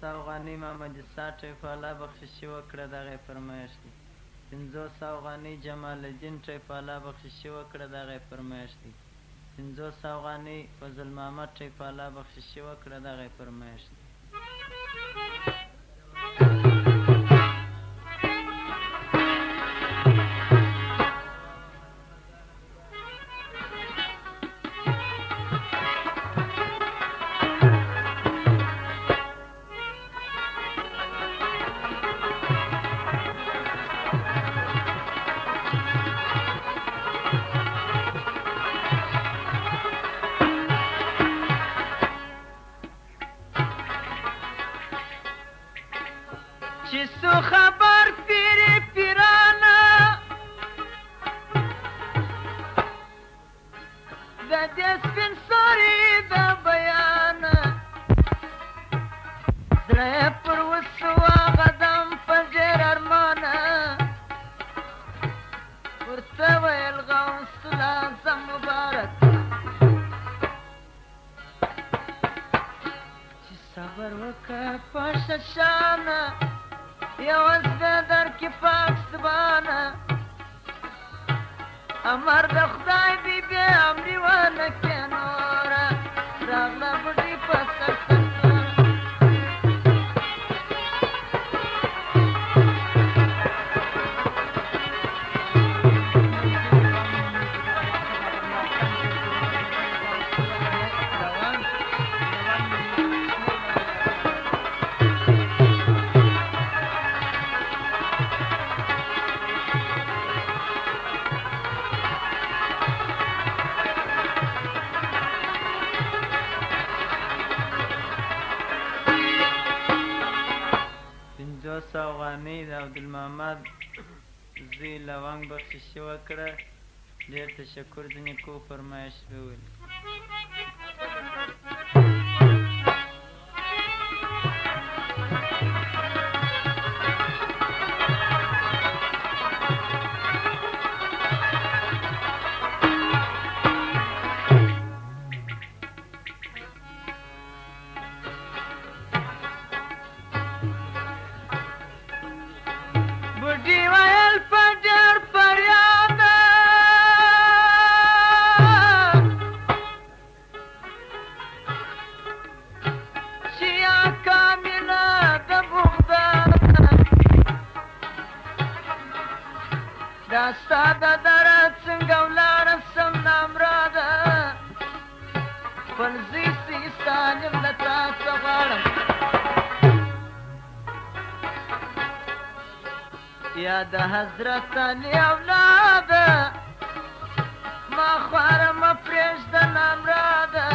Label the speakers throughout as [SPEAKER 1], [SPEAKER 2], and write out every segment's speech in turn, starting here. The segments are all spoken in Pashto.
[SPEAKER 1] سو غانی محمد ساټ ټیفالا بخششي وکړه دغه فرمایش دی پنځو سو غانی جمال الدین ټیفالا بخششي وکړه دغه فرمایش دی پنځو سو غانی فضل محمد ټیفالا بخششي وکړه دغه فرمایش دی سپین سوري د بیان زړه پر وسوا قدم پنجر ارمان ورته ویل غوث اعظم مبارک چې صبر وکړه پښه شانه یو زدر کې پاک سبانه امر د خدای دی به امر ونه کې love, love, دوی لونګ بخشش وکړه ډېر تشکر د نیکو فرمایش به ولي دا ستا د دره څنګه ولاړه سم نامراده خپل زیستي ستا یم له تا څه غواړم یا د حضرت علي اولاده ما خواره مه پرېږده نامراده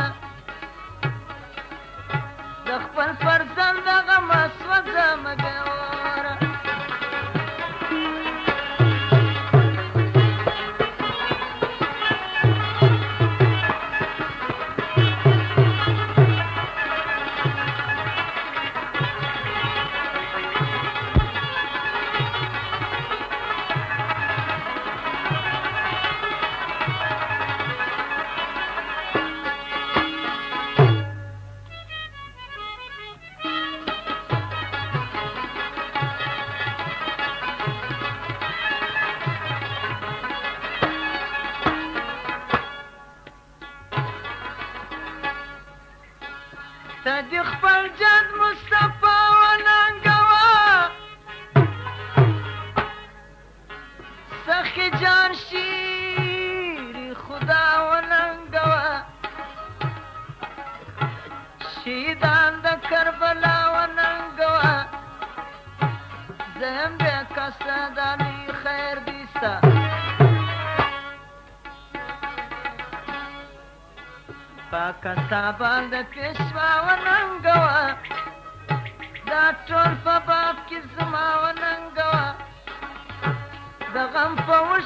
[SPEAKER 1] د خپل فرزند هغه مه سوځه مه بیا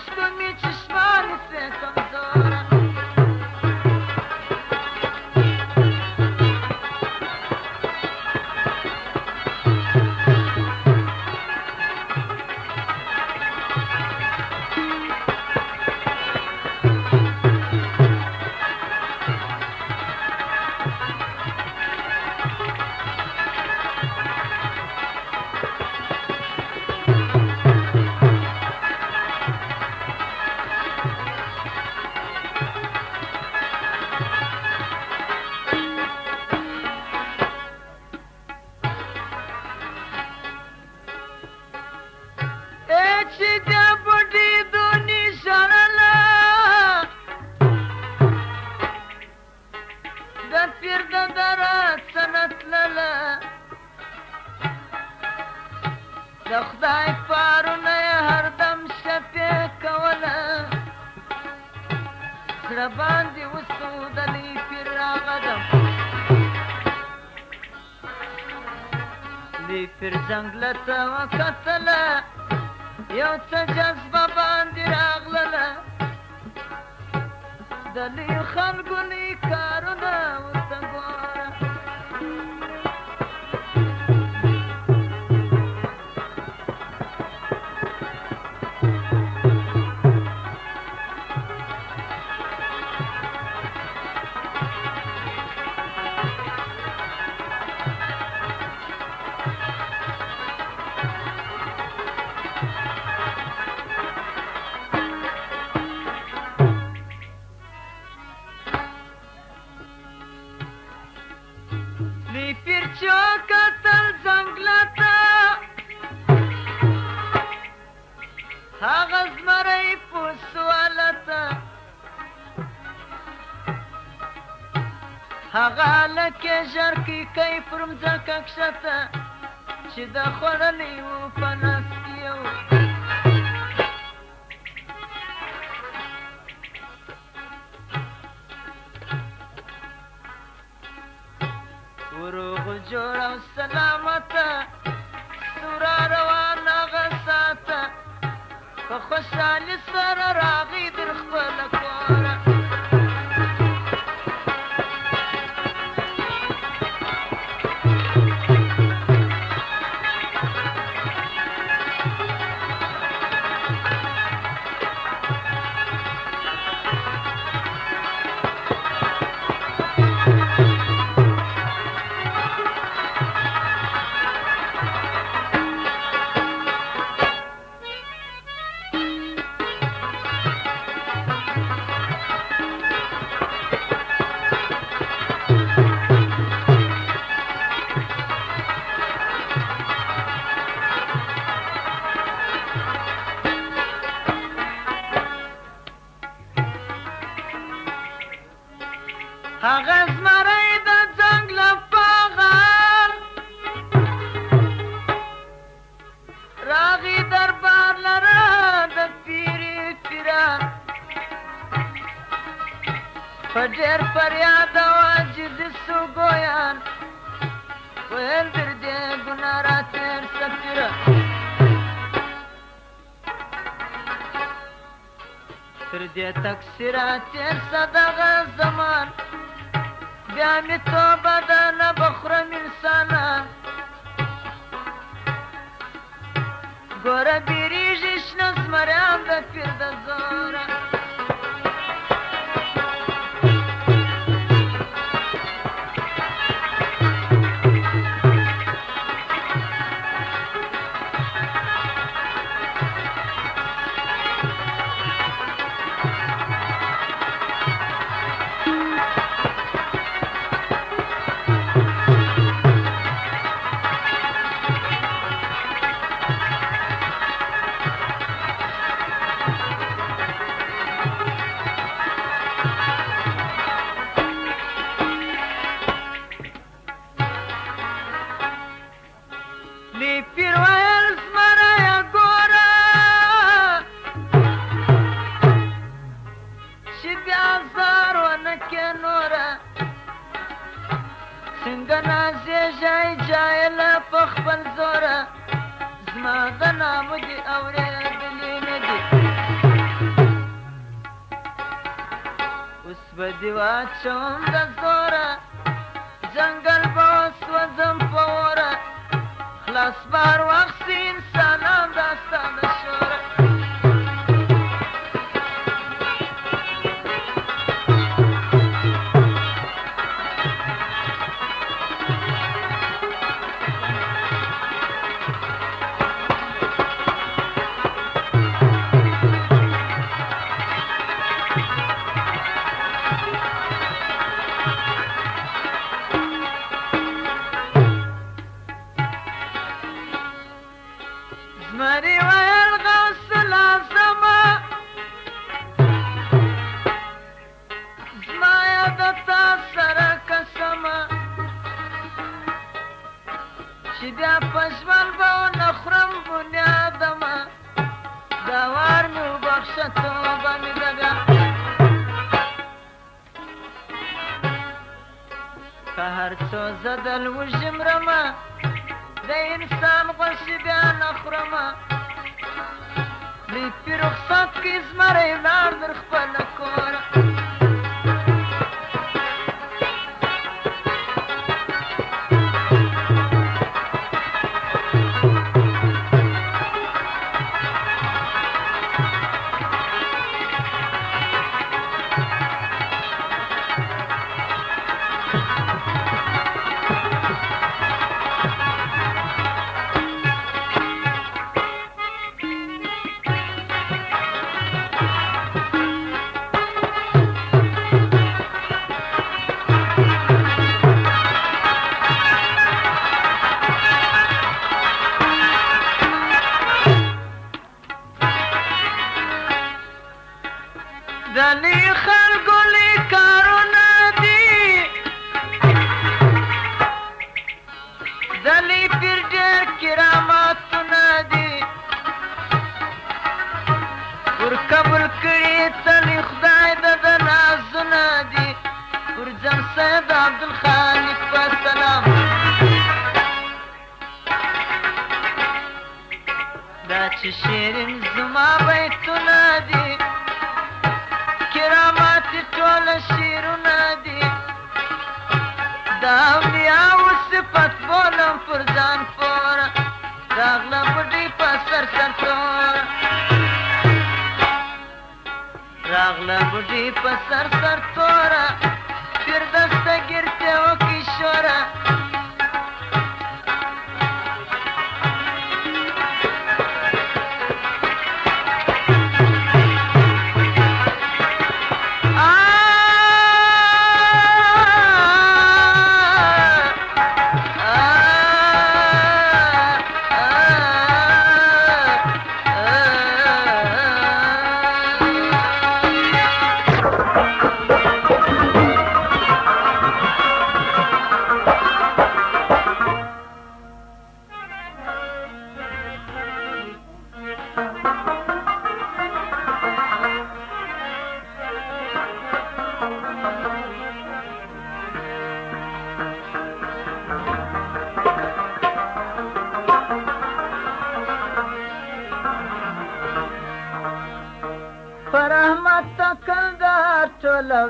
[SPEAKER 1] Aşkın içiş marifet د خدای پارونه هر دم شپې کوله زړه باندې وسودلی پیر راغدم دی پیر ځنګله ته وکتله یو څه جذبه باندې راغلله د لویو خلکو لوی کارونه ورته هغه زمری په سوالته هغه لکه ژر کې کوي پر مځکه کښته چې د خوړلې و په نس کې یو وروغ جوړ او سلامته سورارو خوشحالي سره راغی در خپله تر دې تک سره تیر صدغه زمان بیا می توبه ده نه بخورم انسانه ګوره بیریږي شنه زمریان د پیر د زوره چې شیرین زما بیتونه دي کرامات ټول شیرونه دي دا بیا صفت بولم پر ځان پور راغله پټي په سر سر تور راغله پټي په سر سر تور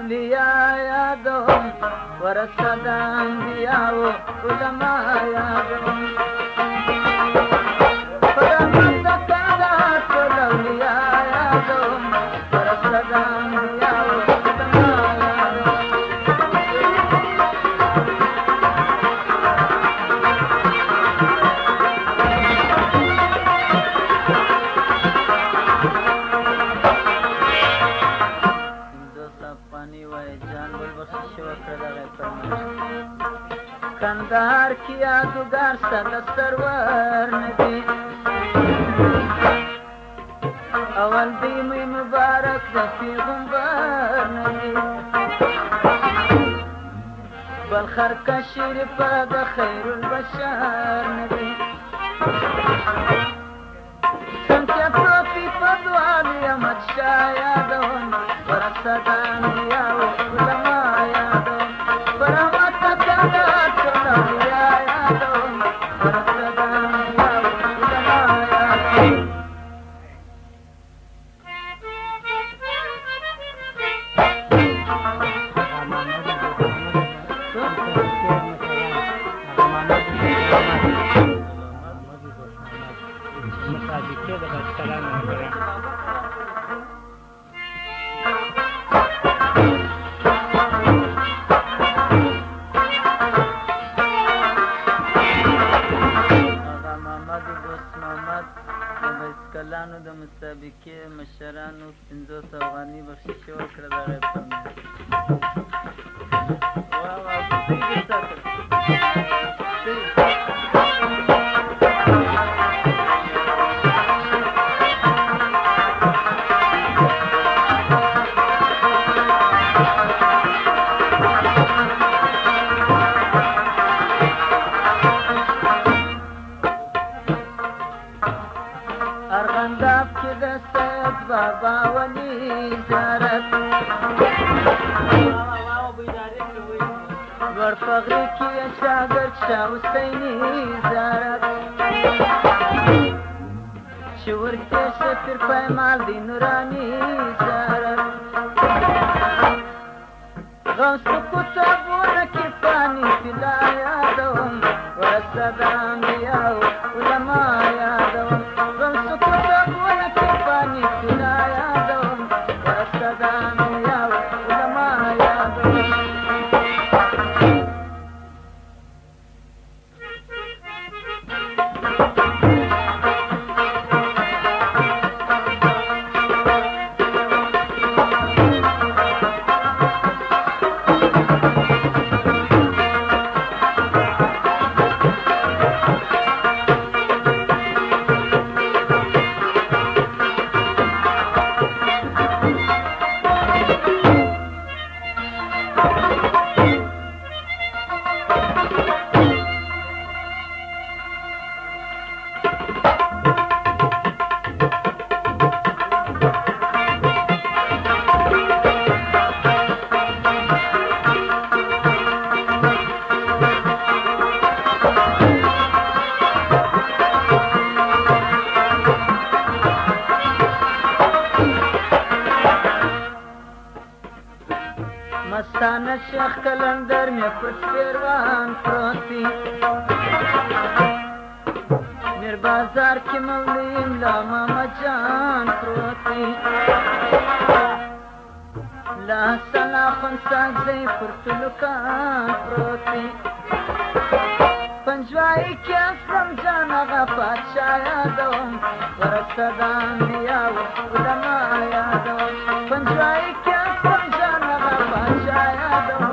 [SPEAKER 1] Yeah. پاکی یادگار ستا سرور ندی اول دیمی مبارک دا پیغمبر ندی بل خرکشی رفا دا خیر البشر ندی سنکیا پروفی پدوالی امت شایدون ورسدان یا بر فقرك يا شعبر شاو سيني زارب شور كيشة فير فايمال دي نوراني زارب غمس كتب ونكفاني في لا يادهم ورسل पंजवाई क्याजाना शाया दोस्त पंजवाई क्याजाना भाषाया دو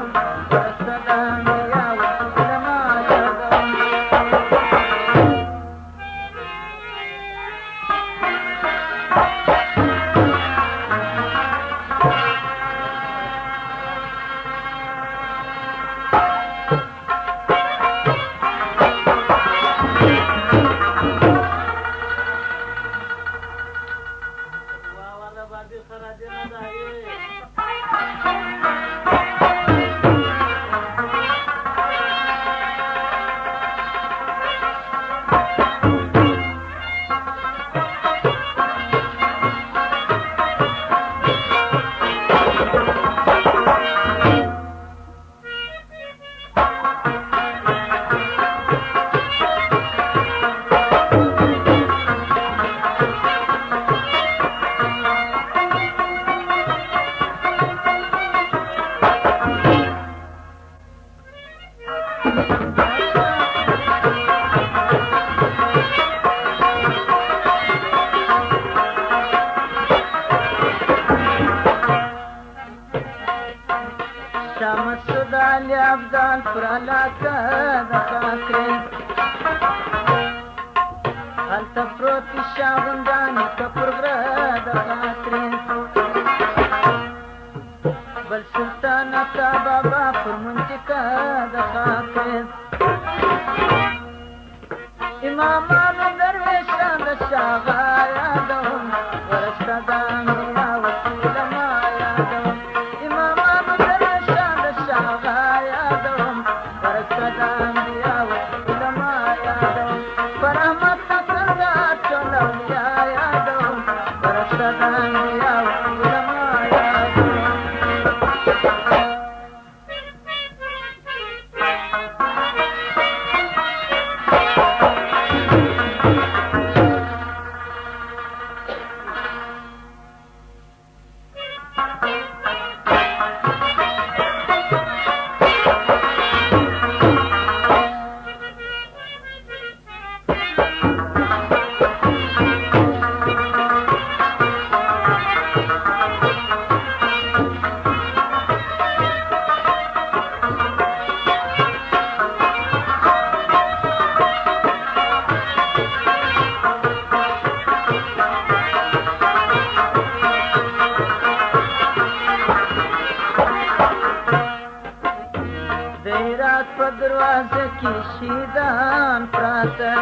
[SPEAKER 1] په دروازه کې شیدان پراته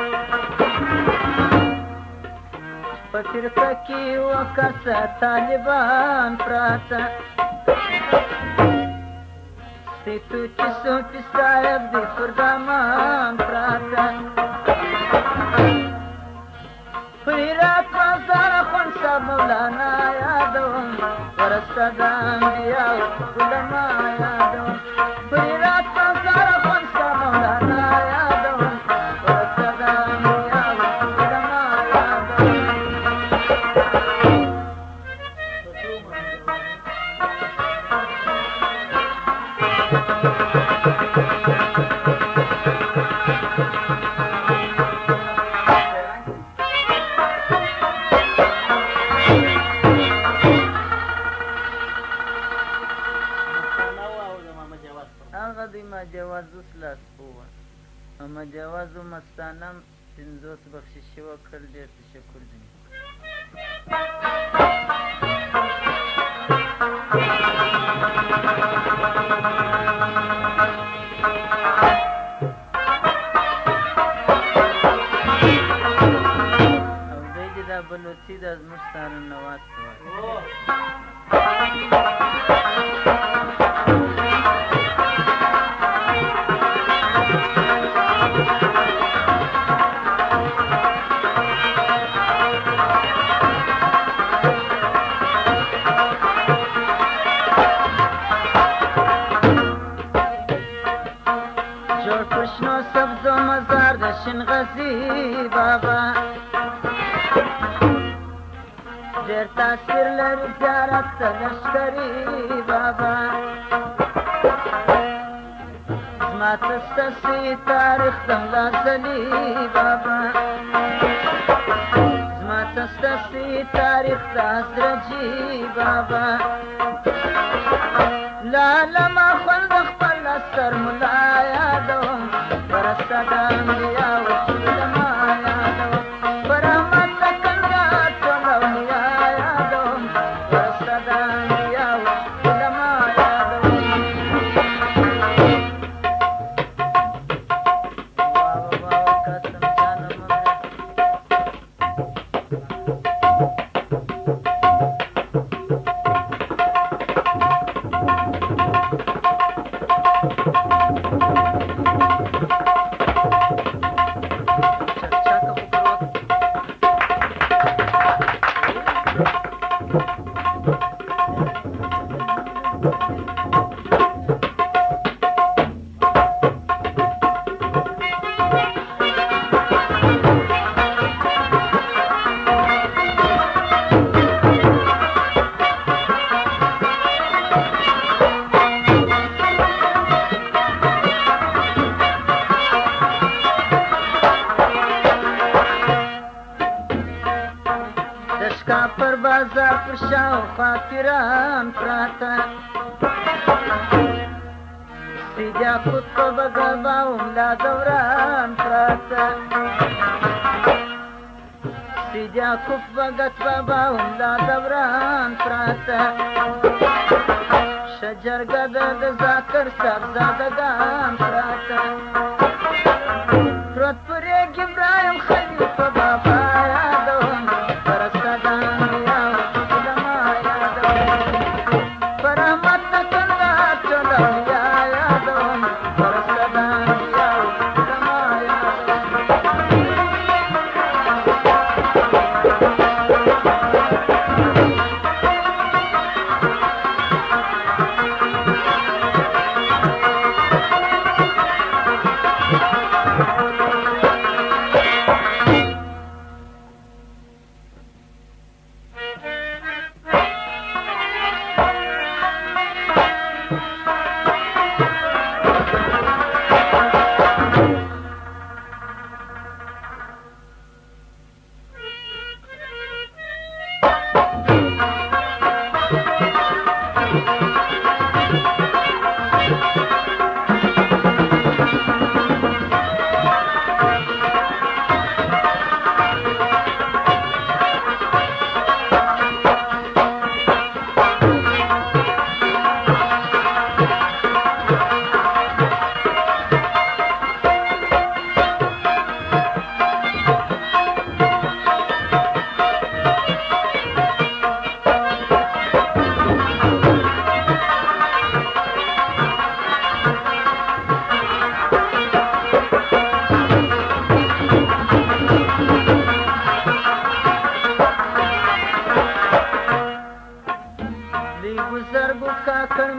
[SPEAKER 1] په فرقه کې وکسه طالبان پراته ستو چې څو پستایب دې پردامان پراته پریرات مزار خون شاه مولانا یادوم ورسته د انبیاو علما یادوم غسی بابا ډېر تاثیر لري زیارت ته لښکري بابا زما څه ستاسي تاریخ د لاسلي بابا زما څه ستاسي تاریخ د حسرجي بابا لا لما خوند خپل سر ملا یادو پر صدام सिजा पूप बाउं दाद राम सिजा खूपताऊमदा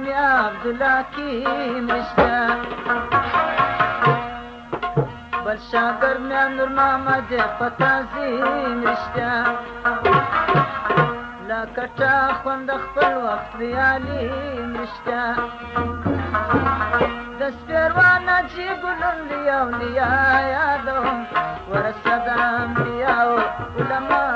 [SPEAKER 1] اسمي عبد الحكيم اشتاق بل شاكر ميا نور محمد فتازيم اشتاق لا کټا خوند خپل وخت ویالي مشتا د سپروانه چې ګلون دی او نیا یادو ورسدام دی او علماء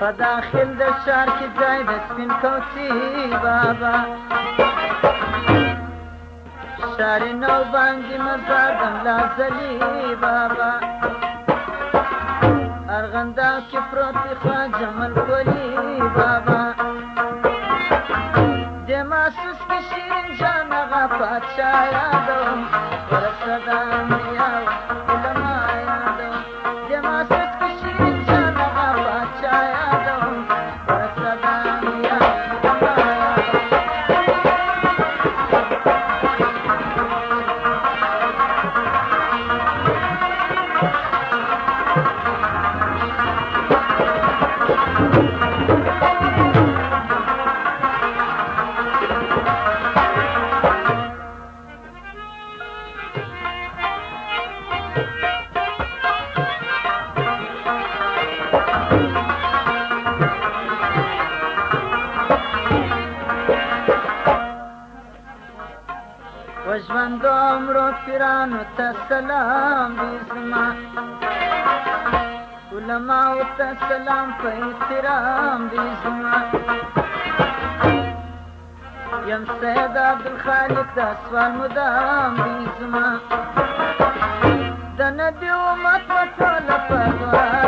[SPEAKER 1] په داخل د ښار کې ځای د سپین کوتي بابا شار نو باندې مزار د ملا زلي بابا ارغندا کې پروت خوا جمل کولی بابا د ماسوس کې شیرین جان هغه پاتشاه یادو ورسره دا میاو دوم رو پیران و تسلام بیزما علماء و تسلام پا احترام بیزما یم سید عبدالخالق دستوال مدام بیزما دند امت مطول پروان